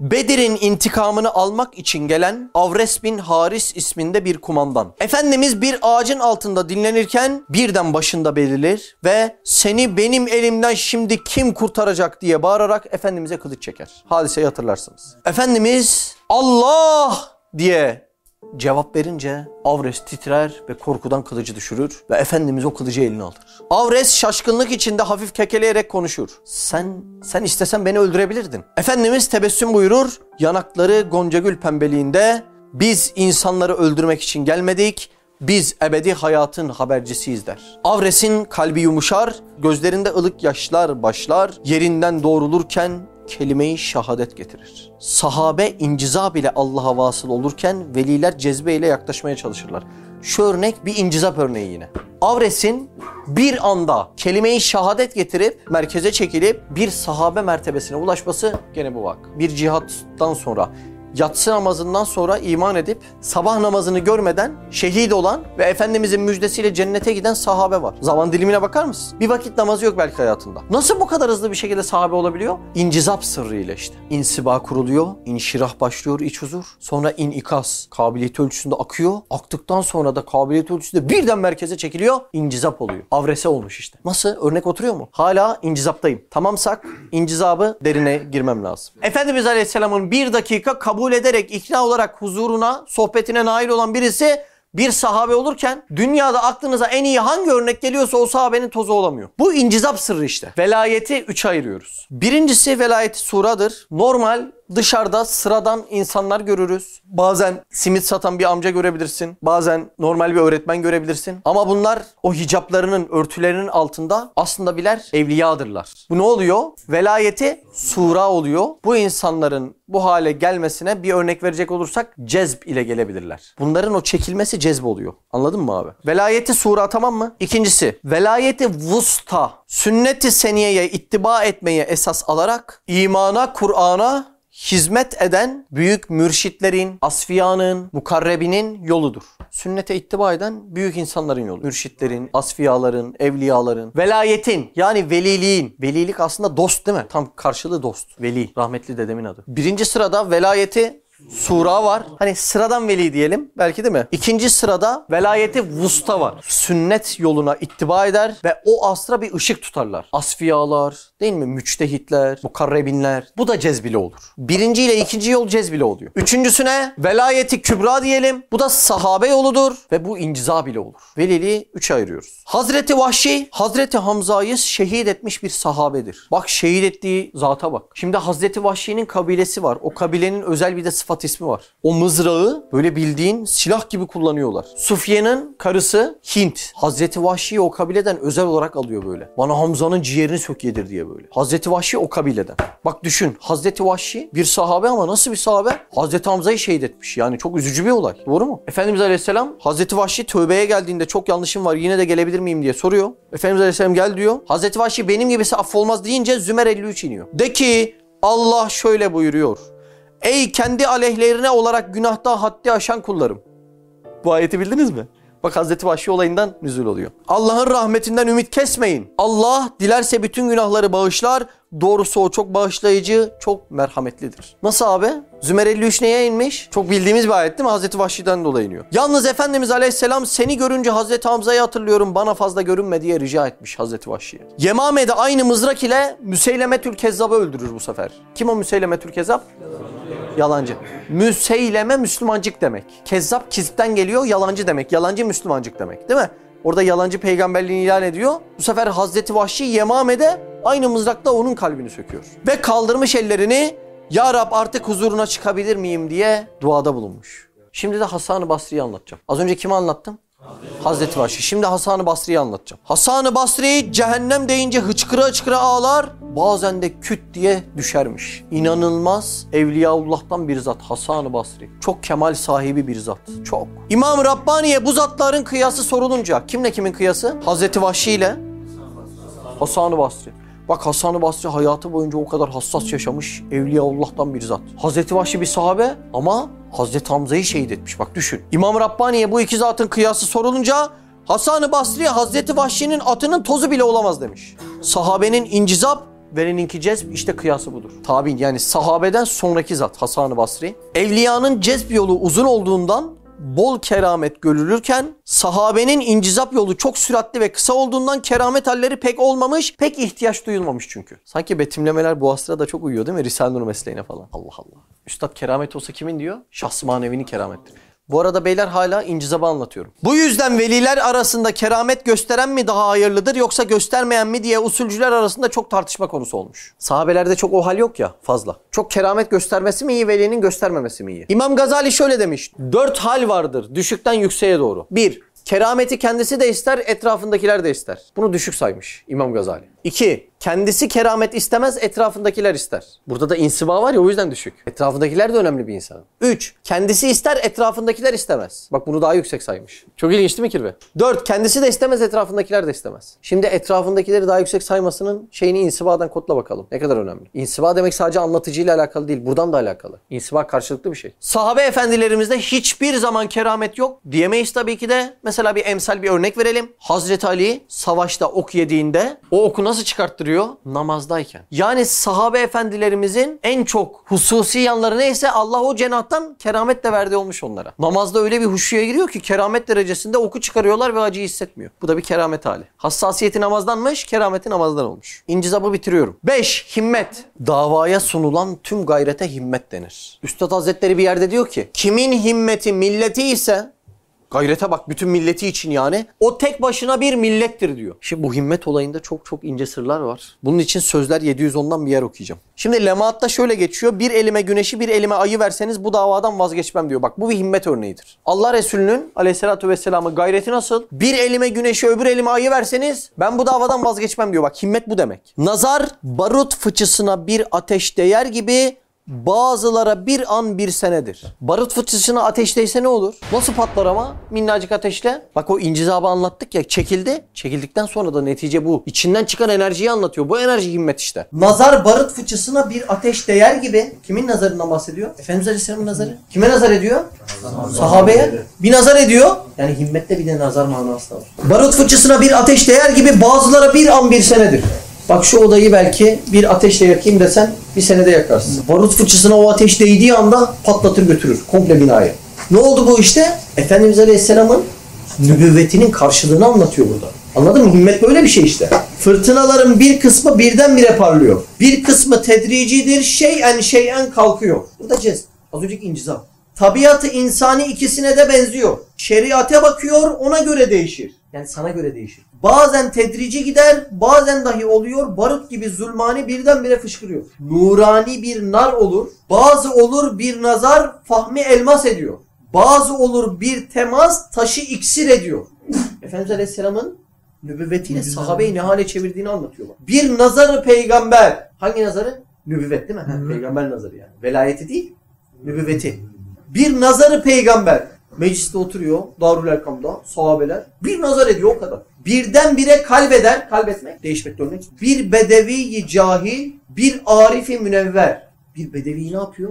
Bedir'in intikamını almak için gelen Avres bin Haris isminde bir kumandan. Efendimiz bir ağacın altında dinlenirken birden başında belirir ve seni benim elimden şimdi kim kurtaracak diye bağırarak Efendimiz'e kılıç çeker. Hadiseyi hatırlarsınız. Efendimiz Allah diye Cevap verince Avres titrer ve korkudan kılıcı düşürür ve Efendimiz o kılıcı eline alır. Avres şaşkınlık içinde hafif kekeleyerek konuşur. Sen, sen istesen beni öldürebilirdin. Efendimiz tebessüm buyurur. Yanakları goncagül pembeliğinde biz insanları öldürmek için gelmedik. Biz ebedi hayatın habercisiyiz der. Avres'in kalbi yumuşar, gözlerinde ılık yaşlar başlar, yerinden doğrulurken kelime-i getirir. Sahabe inciza bile Allah'a vasıl olurken veliler cezbe ile yaklaşmaya çalışırlar. Şu örnek bir incizap örneği yine. Avres'in bir anda kelime-i getirip merkeze çekilip bir sahabe mertebesine ulaşması gene bu vak. Bir cihattan sonra yatsı namazından sonra iman edip sabah namazını görmeden şehit olan ve Efendimizin müjdesiyle cennete giden sahabe var. Zaman dilimine bakar mısın? Bir vakit namazı yok belki hayatında. Nasıl bu kadar hızlı bir şekilde sahabe olabiliyor? İncizap sırrıyla işte. İnsiba kuruluyor, inşirah başlıyor, iç huzur. Sonra inikas, kabiliyeti ölçüsünde akıyor. Aktıktan sonra da kabiliyeti ölçüsünde birden merkeze çekiliyor, incizap oluyor. Avrese olmuş işte. Nasıl? Örnek oturuyor mu? Hala incizaptayım. Tamamsak incizabı derine girmem lazım. Efendimiz Aleyhisselam'ın bir dakika kabul ederek, ikna olarak huzuruna, sohbetine nail olan birisi bir sahabe olurken dünyada aklınıza en iyi hangi örnek geliyorsa o sahabenin tozu olamıyor. Bu incizap sırrı işte. Velayeti üçe ayırıyoruz. Birincisi velayeti suradır. Normal dışarıda sıradan insanlar görürüz. Bazen simit satan bir amca görebilirsin. Bazen normal bir öğretmen görebilirsin. Ama bunlar o hicaplarının, örtülerinin altında aslında birer evliyadırlar. Bu ne oluyor? Velayeti sura oluyor. Bu insanların bu hale gelmesine bir örnek verecek olursak cezb ile gelebilirler. Bunların o çekilmesi cezb oluyor. Anladın mı abi? Velayeti sura tamam mı? İkincisi velayeti vusta. Sünnet-i seniyeye ittiba etmeye esas alarak imana, Kur'an'a hizmet eden büyük mürşitlerin, asfiyanın, mukarrebinin yoludur. Sünnete ittiba eden büyük insanların yolu. Mürşitlerin, asfiyaların, evliyaların, velayetin yani veliliğin. Velilik aslında dost değil mi? Tam karşılığı dost. Veli. Rahmetli dedemin adı. Birinci sırada velayeti Sura var. Hani sıradan veli diyelim belki değil mi? İkinci sırada velayeti vusta var. Sünnet yoluna ittiba eder ve o asra bir ışık tutarlar. Asfiyalar değil mi? Müçtehitler, mukarrebinler. Bu da cezbile olur. Birinci ile ikinci yol cezbile oluyor. Üçüncüsüne velayeti kübra diyelim. Bu da sahabe yoludur ve bu inciza bile olur. Veliliği üçe ayırıyoruz. Hazreti Vahşi, Hazreti Hamza'yı şehit etmiş bir sahabedir. Bak şehit ettiği zata bak. Şimdi Hazreti Vahşi'nin kabilesi var. O kabilenin özel bir de sıfat ismi var. O mızrağı böyle bildiğin silah gibi kullanıyorlar. Sufye'nin karısı Hint. Hazreti Vahşi'yi o kabileden özel olarak alıyor böyle. Bana Hamza'nın ciğerini sök yedir diye böyle. Hazreti Vahşi o kabileden. Bak düşün Hazreti Vahşi bir sahabe ama nasıl bir sahabe? Hazreti Hamza'yı şehit etmiş. Yani çok üzücü bir olay. Doğru mu? Efendimiz Aleyhisselam Hazreti Vahşi tövbeye geldiğinde çok yanlışım var yine de gelebilir miyim diye soruyor. Efendimiz Aleyhisselam gel diyor. Hazreti Vahşi benim gibisi affolmaz deyince Zümer 53 iniyor. De ki Allah şöyle buyuruyor. Ey kendi aleyhlerine olarak günahta haddi aşan kullarım. Bu ayeti bildiniz mi? Bak Hazreti Vahşi olayından nüzul oluyor. Allah'ın rahmetinden ümit kesmeyin. Allah dilerse bütün günahları bağışlar. Doğrusu o çok bağışlayıcı, çok merhametlidir. Nasıl abi? Zümer 53 neye inmiş? Çok bildiğimiz bir ayet değil mi? Hazreti Vahşi'den dolayı iniyor. Yalnız Efendimiz Aleyhisselam seni görünce Hazreti Hamza'yı hatırlıyorum bana fazla görünme diye rica etmiş Hazreti Vahşi'ye. Yemame'de aynı mızrak ile Müseylemetül Kezzab'ı öldürür bu sefer. Kim o Müseylemetül Kezzab? Yalancı. Müseyleme Müslümancık demek. Kezzap kizipten geliyor, yalancı demek. Yalancı Müslümancık demek değil mi? Orada yalancı peygamberliğini ilan ediyor. Bu sefer Hazreti Vahşi Yemame'de aynı mızrakla onun kalbini söküyor. Ve kaldırmış ellerini Ya Rab artık huzuruna çıkabilir miyim diye duada bulunmuş. Şimdi de Hasan-ı Basri'yi anlatacağım. Az önce kimi anlattım? Hazreti Vahşi. Şimdi Hasan-ı Basri'yi anlatacağım. Hasan-ı Basri cehennem deyince hıçkıra hıçkıra ağlar. Bazen de küt diye düşermiş. İnanılmaz Evliyaullah'tan bir zat Hasan-ı Basri. Çok kemal sahibi bir zat. Çok. İmam Rabbani'ye bu zatların kıyası sorulunca kimle kimin kıyası? Hazreti Vahşi ile Hasan-ı Basri. Bak Hasan-ı Basri hayatı boyunca o kadar hassas yaşamış Evliyaullah'tan bir zat. Hazreti Vahşi bir sahabe ama Hazreti Hamza'yı şehit etmiş. Bak düşün. İmam Rabbani'ye bu iki zatın kıyası sorulunca Hasan-ı Basri Hazreti Vahşi'nin atının tozu bile olamaz demiş. Sahabenin incizap vereninki cezb işte kıyası budur. Tabi yani sahabeden sonraki zat Hasan-ı Basri. Evliyanın cezb yolu uzun olduğundan bol keramet görülürken sahabenin incizap yolu çok süratli ve kısa olduğundan keramet halleri pek olmamış, pek ihtiyaç duyulmamış çünkü. Sanki betimlemeler bu asra da çok uyuyor değil mi? Risale-i Nur mesleğine falan. Allah Allah. Üstad keramet olsa kimin diyor? Şahs manevinin keramettir. Bu arada beyler hala incizabı anlatıyorum. Bu yüzden veliler arasında keramet gösteren mi daha hayırlıdır yoksa göstermeyen mi diye usulcüler arasında çok tartışma konusu olmuş. Sahabelerde çok o hal yok ya fazla. Çok keramet göstermesi mi iyi velinin göstermemesi mi iyi? İmam Gazali şöyle demiş. Dört hal vardır düşükten yükseğe doğru. Bir, Kerameti kendisi de ister, etrafındakiler de ister. Bunu düşük saymış İmam Gazali. İki, Kendisi keramet istemez, etrafındakiler ister. Burada da insiba var ya o yüzden düşük. Etrafındakiler de önemli bir insan. 3. Kendisi ister, etrafındakiler istemez. Bak bunu daha yüksek saymış. Çok ilginç değil mi Kirve? 4. Kendisi de istemez, etrafındakiler de istemez. Şimdi etrafındakileri daha yüksek saymasının şeyini insibadan kodla bakalım. Ne kadar önemli. İnsiba demek sadece anlatıcıyla alakalı değil. Buradan da alakalı. İnsiba karşılıklı bir şey. Sahabe efendilerimizde hiçbir zaman keramet yok. Diyemeyiz tabii ki de. Mesela bir emsal bir örnek verelim. Hazreti Ali savaşta ok yediğinde o oku nasıl çıkarttırıyor? Namazdayken. Yani sahabe efendilerimizin en çok hususi yanları neyse Allah o cenahtan keramet de verdi olmuş onlara. Namazda öyle bir huşuya giriyor ki keramet derecesinde oku çıkarıyorlar ve acıyı hissetmiyor. Bu da bir keramet hali. Hassasiyeti namazdanmış, kerameti namazdan olmuş. İncizabı bitiriyorum. 5. Himmet. Davaya sunulan tüm gayrete himmet denir. Üstad Hazretleri bir yerde diyor ki, kimin himmeti milleti ise Gayrete bak bütün milleti için yani. O tek başına bir millettir diyor. Şimdi bu himmet olayında çok çok ince sırlar var. Bunun için sözler 710'dan bir yer okuyacağım. Şimdi Lemaat'ta şöyle geçiyor. Bir elime güneşi bir elime ayı verseniz bu davadan vazgeçmem diyor. Bak bu bir himmet örneğidir. Allah Resulü'nün aleyhissalatü vesselamın gayreti nasıl? Bir elime güneşi öbür elime ayı verseniz ben bu davadan vazgeçmem diyor. Bak himmet bu demek. Nazar barut fıçısına bir ateş değer gibi bazılara bir an bir senedir. Barut fıçısına ateşteyse ne olur? Nasıl patlar ama minnacık ateşle? Bak o incizabı anlattık ya çekildi. Çekildikten sonra da netice bu. İçinden çıkan enerjiyi anlatıyor. Bu enerji himmet işte. Nazar barut fıçısına bir ateş değer gibi. Kimin nazarından bahsediyor? Efendimiz Aleyhisselam'ın nazarı. Kime nazar ediyor? Sahabeye. Bir nazar ediyor. Yani himmette bir de nazar manası da var. Barut fıçısına bir ateş değer gibi bazılara bir an bir senedir. Bak şu odayı belki bir ateşle yakayım desen bir senede yakarsın. Barut fıçısına o ateş değdiği anda patlatır götürür komple binayı. Ne oldu bu işte? Efendimiz Aleyhisselam'ın nübüvvetinin karşılığını anlatıyor burada. Anladın mı? Himmet böyle bir şey işte. Fırtınaların bir kısmı birdenbire parlıyor. Bir kısmı tedricidir, şeyen şeyen kalkıyor. Bu da cez. Az önceki incizam. Tabiatı insani ikisine de benziyor. Şeriate bakıyor, ona göre değişir. Yani sana göre değişir. Bazen tedrici gider, bazen dahi oluyor. Barut gibi zulmani birdenbire fışkırıyor. Nurani bir nar olur. Bazı olur bir nazar fahmi elmas ediyor. Bazı olur bir temas taşı iksir ediyor. Efendimiz Aleyhisselam'ın nübüvvetiyle sahabeyi ne hale çevirdiğini anlatıyorlar. Bir nazarı peygamber. Hangi nazarı? Nübüvvet değil mi? Ha, peygamber nazarı yani. Velayeti değil, nübüvveti. Bir nazarı peygamber. Mecliste oturuyor Darül Erkam'da sahabeler. Bir nazar ediyor o kadar. Birdenbire kalbeder. Kalbetmek, değişmek örnek. Bir bedevi cahil, bir arifi münevver. Bir bedevi ne yapıyor?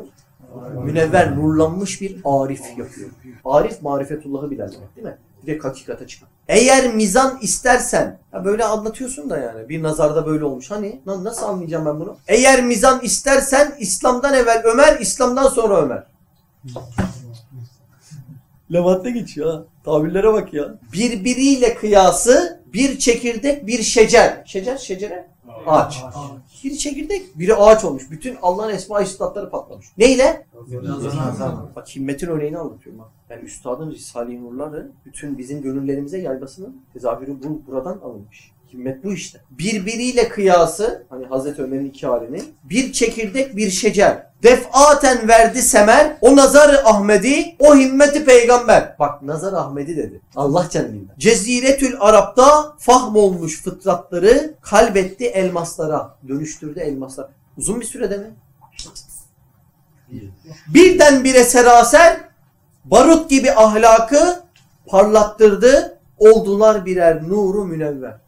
Münevver, nurlanmış bir arif yapıyor. Arif marifetullahı bilen demek değil mi? Direkt hakikate çıkan. Eğer mizan istersen, ya böyle anlatıyorsun da yani bir nazarda böyle olmuş. Hani nasıl anlayacağım ben bunu? Eğer mizan istersen İslam'dan evvel Ömer, İslam'dan sonra Ömer. Levatte geçiyor ha. Tabirlere bak ya. Birbiriyle kıyası bir çekirdek bir şecer. Şecer, şecere? Ağaç. Biri çekirdek, biri ağaç olmuş. Bütün Allah'ın esma-i sıfatları patlamış. Neyle? Bak himmetin örneğini anlatıyorum ha. Yani üstadın Risale-i Nurları bütün bizim gönüllerimize yaymasının tezahürü bu, buradan alınmış. Himmet bu işte. Birbiriyle kıyası, hani Hazreti Ömer'in iki halini, bir çekirdek bir şecer. Defaten verdi semer, o nazarı Ahmedi, o himmeti peygamber. Bak nazar Ahmedi dedi. Allah canıyla. Ceziretül Arap'ta fahm olmuş fıtratları kalbetti elmaslara. Dönüştürdü elmaslar. Uzun bir sürede mi? Birdenbire seraser, barut gibi ahlakı parlattırdı. Oldular birer nuru münevver.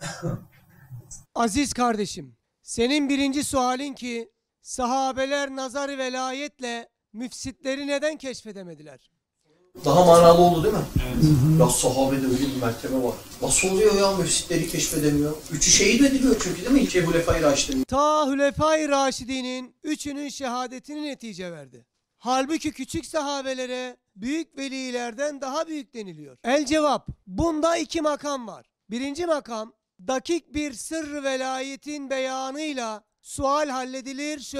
Aziz kardeşim, senin birinci sualin ki sahabeler nazar velayetle müfsitleri neden keşfedemediler? Daha manalı oldu değil mi? Ya sahabede öyle bir mertebe var. Nasıl oluyor ya müfsitleri keşfedemiyor? Üçü şehit ediliyor çünkü değil mi? İlk Ebu Lefay Raşid'in. Ta Hülefai Raşidi'nin üçünün şehadetini netice verdi. Halbuki küçük sahabelere büyük velilerden daha büyük deniliyor. El cevap, bunda iki makam var. Birinci makam, dakik bir sırrı velayetin beyanıyla sual halledilir. Şu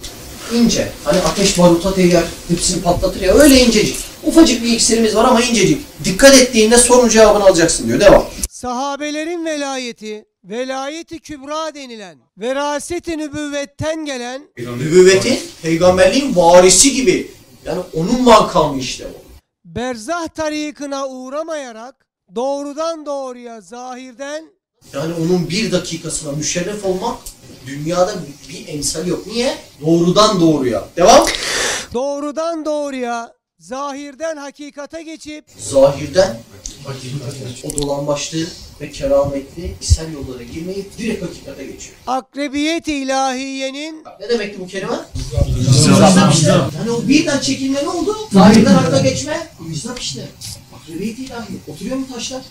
İnce. Hani ateş baruta değer, hepsini patlatır ya. Öyle incecik. Ufacık bir iksirimiz var ama incecik. Dikkat ettiğinde sorunun cevabını alacaksın diyor. Devam. Sahabelerin velayeti, velayeti kübra denilen, veraseti nübüvvetten gelen Nübüvvetin, peygamberliğin varisi gibi. Yani onun makamı işte o. berzah tarikına uğramayarak doğrudan doğruya zahirden Yani onun bir dakikasına müşerref olmak dünyada bir emsal yok. Niye? Doğrudan doğruya. Devam. Doğrudan doğruya, zahirden hakikate geçip Zahirden o dolambaçlı ve kerametli içsel yollara girmeyip direkt hakikate geçiyor. akrebiyet ilahiyenin Ne demekti bu kelime? İşte. Yani o birden çekilme ne oldu? Zahirden hakka geçme. İzlap işte. Akribiyet ilahi. Oturuyor mu taşlar?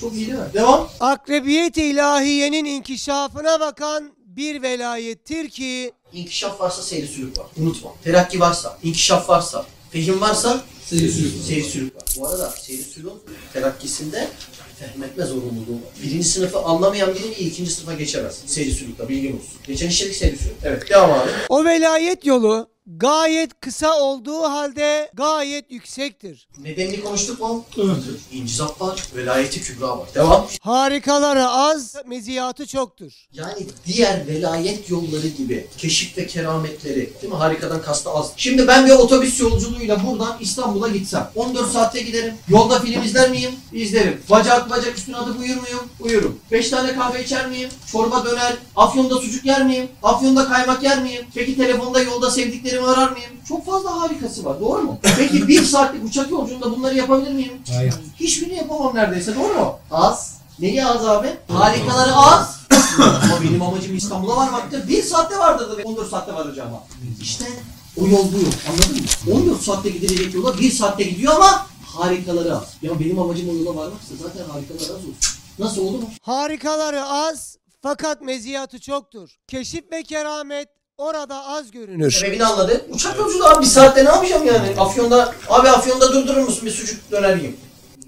Çok iyi değil mi? Devam. akrebiyet ilahiyenin inkişafına bakan bir velayettir ki İnkişaf varsa seyri sülük var. Unutma. Terakki varsa, inkişaf varsa, fehim varsa seyri sülük var. Seyri sülük var. Bu arada seyri sülük terakkisinde fehmetme zorunluluğu var. Birinci sınıfı anlamayan biri ikinci sınıfa geçemez. Seyri sülükle bilgin olsun. Geçen işledik seyri sülük. Evet devam abi. o velayet yolu gayet kısa olduğu halde gayet yüksektir. Nedenini konuştuk mu? Evet. İncizat var, velayeti kübra var. Devam. Harikaları az, meziyatı çoktur. Yani diğer velayet yolları gibi keşif ve kerametleri değil mi? Harikadan kastı az. Şimdi ben bir otobüs yolculuğuyla buradan İstanbul'a gitsem 14 saatte giderim. Yolda film izler miyim? İzlerim. Bacak bacak üstüne atıp uyur muyum? Uyurum. 5 tane kahve içer miyim? Çorba döner. Afyon'da sucuk yer miyim? Afyon'da kaymak yer miyim? Peki telefonda yolda sevdiklerimi arar mıyım? Çok fazla harikası var. Doğru mu? Peki bir saatlik uçak yolculuğunda bunları yapabilir miyim? Hayır. Hiçbirini yapamam neredeyse. Doğru mu? Az. Neyi az abi? Harikaları az. Ama benim amacım İstanbul'a varmaktır. Bir saatte vardır da 14 saatte varacağım ama. İşte o yol bu yol. Anladın mı? 14 saatte gidilecek yola bir saatte gidiyor ama harikaları az. Ya benim amacım o yola varmaksa zaten harikalar az olur. Nasıl oldu mu? Harikaları az fakat meziyatı çoktur. Keşif ve keramet orada az görünür. Sebebini anladı. Uçak yolculuğu abi bir saatte ne yapacağım yani? Afyon'da, abi Afyon'da durdurur musun bir sucuk döner yiyeyim?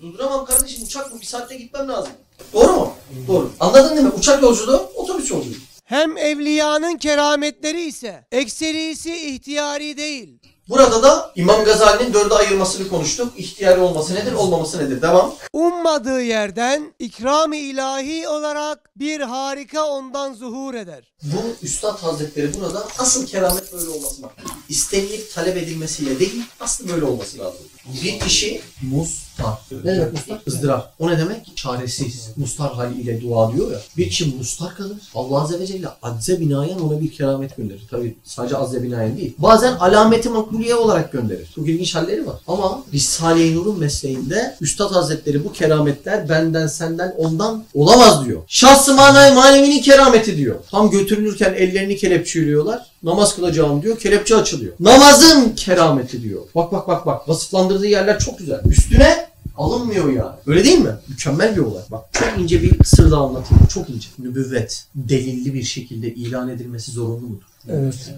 Durduramam kardeşim uçak mı? Bir saatte gitmem lazım. Doğru mu? Doğru. Anladın değil mi? Uçak yolculuğu, otobüs yolculuğu. Hem evliyanın kerametleri ise ekserisi ihtiyari değil. Burada da İmam Gazali'nin dörde ayırmasını konuştuk. İhtiyari olması nedir, olmaması nedir? Devam. Ummadığı yerden ikram-ı ilahi olarak bir harika ondan zuhur eder. Bu Üstad Hazretleri burada asıl keramet böyle olması lazım. İstenilip talep edilmesiyle değil, aslı böyle olması lazım. Bir kişi mustar. Ne demek mustar? ızdırap. O ne demek? Çaresiz. Mustar haliyle dua diyor ya. Bir kişi mustar kalır. Allah Azze ve Celle acze binaen ona bir keramet gönderir. Tabi sadece azze binaen değil. Bazen alameti makbuliye olarak gönderir. Çok ilginç halleri var. Ama Risale-i Nur'un mesleğinde Üstad Hazretleri bu kerametler benden senden ondan olamaz diyor. Şahsı manayı manevinin kerameti diyor. Tam götürülürken ellerini kelepçeliyorlar. Namaz kılacağım diyor. Kelepçe açılıyor. Namazın kerameti diyor. Bak bak bak bak. Vasıflandırdığı yerler çok güzel. Üstüne alınmıyor yani. Öyle değil mi? Mükemmel bir olay. Bak çok ince bir sır da anlatayım. Çok ince. Nübüvvet delilli bir şekilde ilan edilmesi zorunlu mudur? Evet.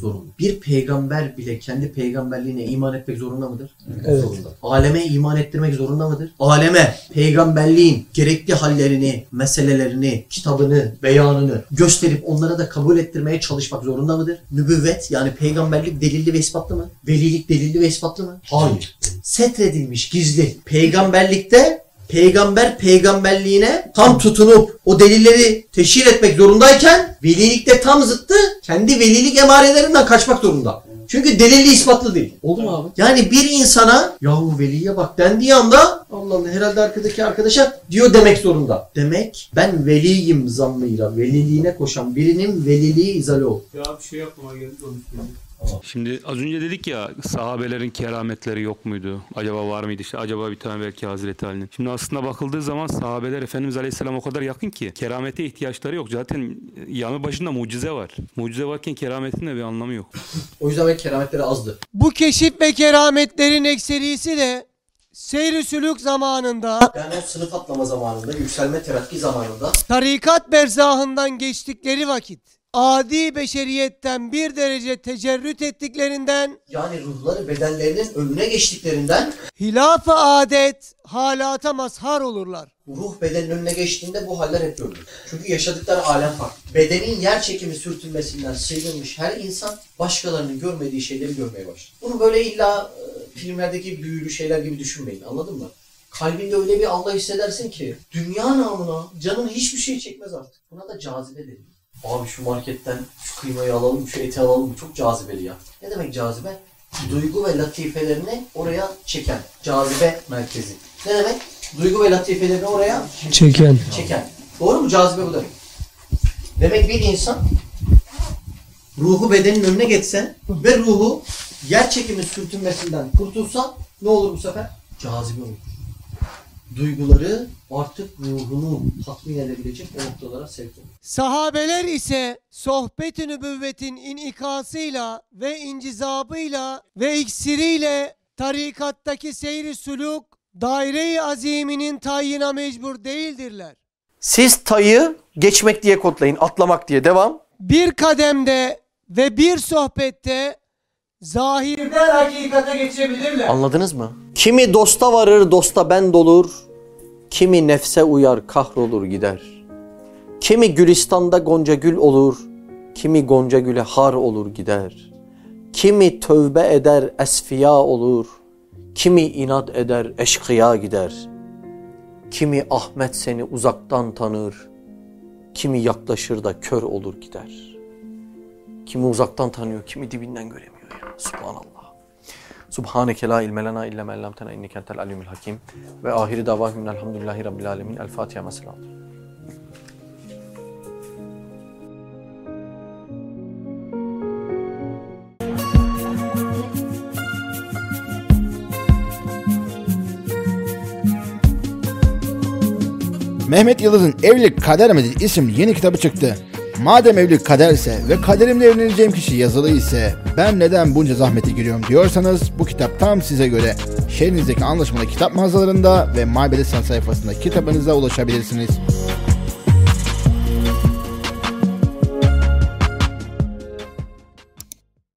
Zorunlu. Bir peygamber bile kendi peygamberliğine iman etmek zorunda mıdır? Zorunda. Aleme iman ettirmek zorunda mıdır? Aleme peygamberliğin gerekli hallerini, meselelerini, kitabını, beyanını gösterip onlara da kabul ettirmeye çalışmak zorunda mıdır? Nübüvvet yani peygamberlik delilli ve ispatlı mı? Velilik delilli ve ispatlı mı? Hayır. Setredilmiş gizli. Peygamberlikte peygamber peygamberliğine tam tutunup o delilleri teşhir etmek zorundayken velilikte tam zıttı kendi velilik emarelerinden kaçmak zorunda. Çünkü delilli ispatlı değil. Oldu mu abi? Yani bir insana yahu veliye bak dendiği anda Allah Allah herhalde arkadaki arkadaşa diyor demek zorunda. Demek ben veliyim zammıyla veliliğine koşan birinin veliliği izale ol. Ya bir şey aklıma geldi de onu söyleyeyim. Şimdi az önce dedik ya sahabelerin kerametleri yok muydu? Acaba var mıydı? İşte acaba bir tane belki Hazreti Ali'nin. Şimdi aslında bakıldığı zaman sahabeler Efendimiz Aleyhisselam o kadar yakın ki keramete ihtiyaçları yok. Zaten yanı başında mucize var. Mucize varken kerametin de bir anlamı yok. O yüzden belki kerametleri azdı. Bu keşif ve kerametlerin ekserisi de seyri sülük zamanında Yani o sınıf atlama zamanında, yükselme terakki zamanında tarikat berzahından geçtikleri vakit adi beşeriyetten bir derece tecerrüt ettiklerinden yani ruhları bedenlerinin önüne geçtiklerinden hilaf-ı adet halata mazhar olurlar. ruh bedenin önüne geçtiğinde bu haller hep görülür. Çünkü yaşadıkları alem farklı. Bedenin yer çekimi sürtünmesinden sıyrılmış her insan başkalarının görmediği şeyleri görmeye başlar. Bunu böyle illa e, filmlerdeki büyülü şeyler gibi düşünmeyin anladın mı? Kalbinde öyle bir Allah hissedersin ki dünya namına canın hiçbir şey çekmez artık. Buna da cazibe deniyor. Abi şu marketten şu kıymayı alalım, şu eti alalım. Çok cazibeli ya. Ne demek cazibe? Duygu ve latifelerini oraya çeken. Cazibe merkezi. Ne demek? Duygu ve latifelerini oraya Çeken. çeken. Doğru mu? Cazibe bu demek. Demek bir insan ruhu bedenin önüne geçse ve ruhu yer çekimi sürtünmesinden kurtulsa ne olur bu sefer? Cazibe olur. Duyguları artık ruhunu tatmin edebilecek o noktalara sevk olur. Sahabeler ise sohbet-i nübüvvetin inikasıyla ve incizabıyla ve iksiriyle tarikattaki seyri suluk daire-i aziminin tayyina mecbur değildirler. Siz tayı geçmek diye kodlayın. Atlamak diye. Devam. Bir kademde ve bir sohbette zahirden hakikate geçebilirler. Anladınız mı? Kimi dosta varır, dosta bend olur. Kimi nefse uyar, kahrolur gider. Kimi gülistanda gonca gül olur. Kimi gonca güle har olur gider. Kimi tövbe eder, esfiya olur. Kimi inat eder, eşkıya gider. Kimi Ahmet seni uzaktan tanır. Kimi yaklaşır da kör olur gider. Kimi uzaktan tanıyor, kimi dibinden göremiyor ya. Subhanallah. Subhaneke la ilme lena illa ma allamtena inneke entel alimul hakim. Ve ahiri davahum elhamdülillahi rabbil alemin. El Fatiha mesela. Mehmet Yıldız'ın Evlilik Kader midir isimli yeni kitabı çıktı. Madem evlilik kaderse ve kaderimle evleneceğim kişi yazılı ise ben neden bunca zahmete giriyorum diyorsanız bu kitap tam size göre. Şehrinizdeki anlaşmalı kitap mağazalarında ve San sayfasında kitabınıza ulaşabilirsiniz.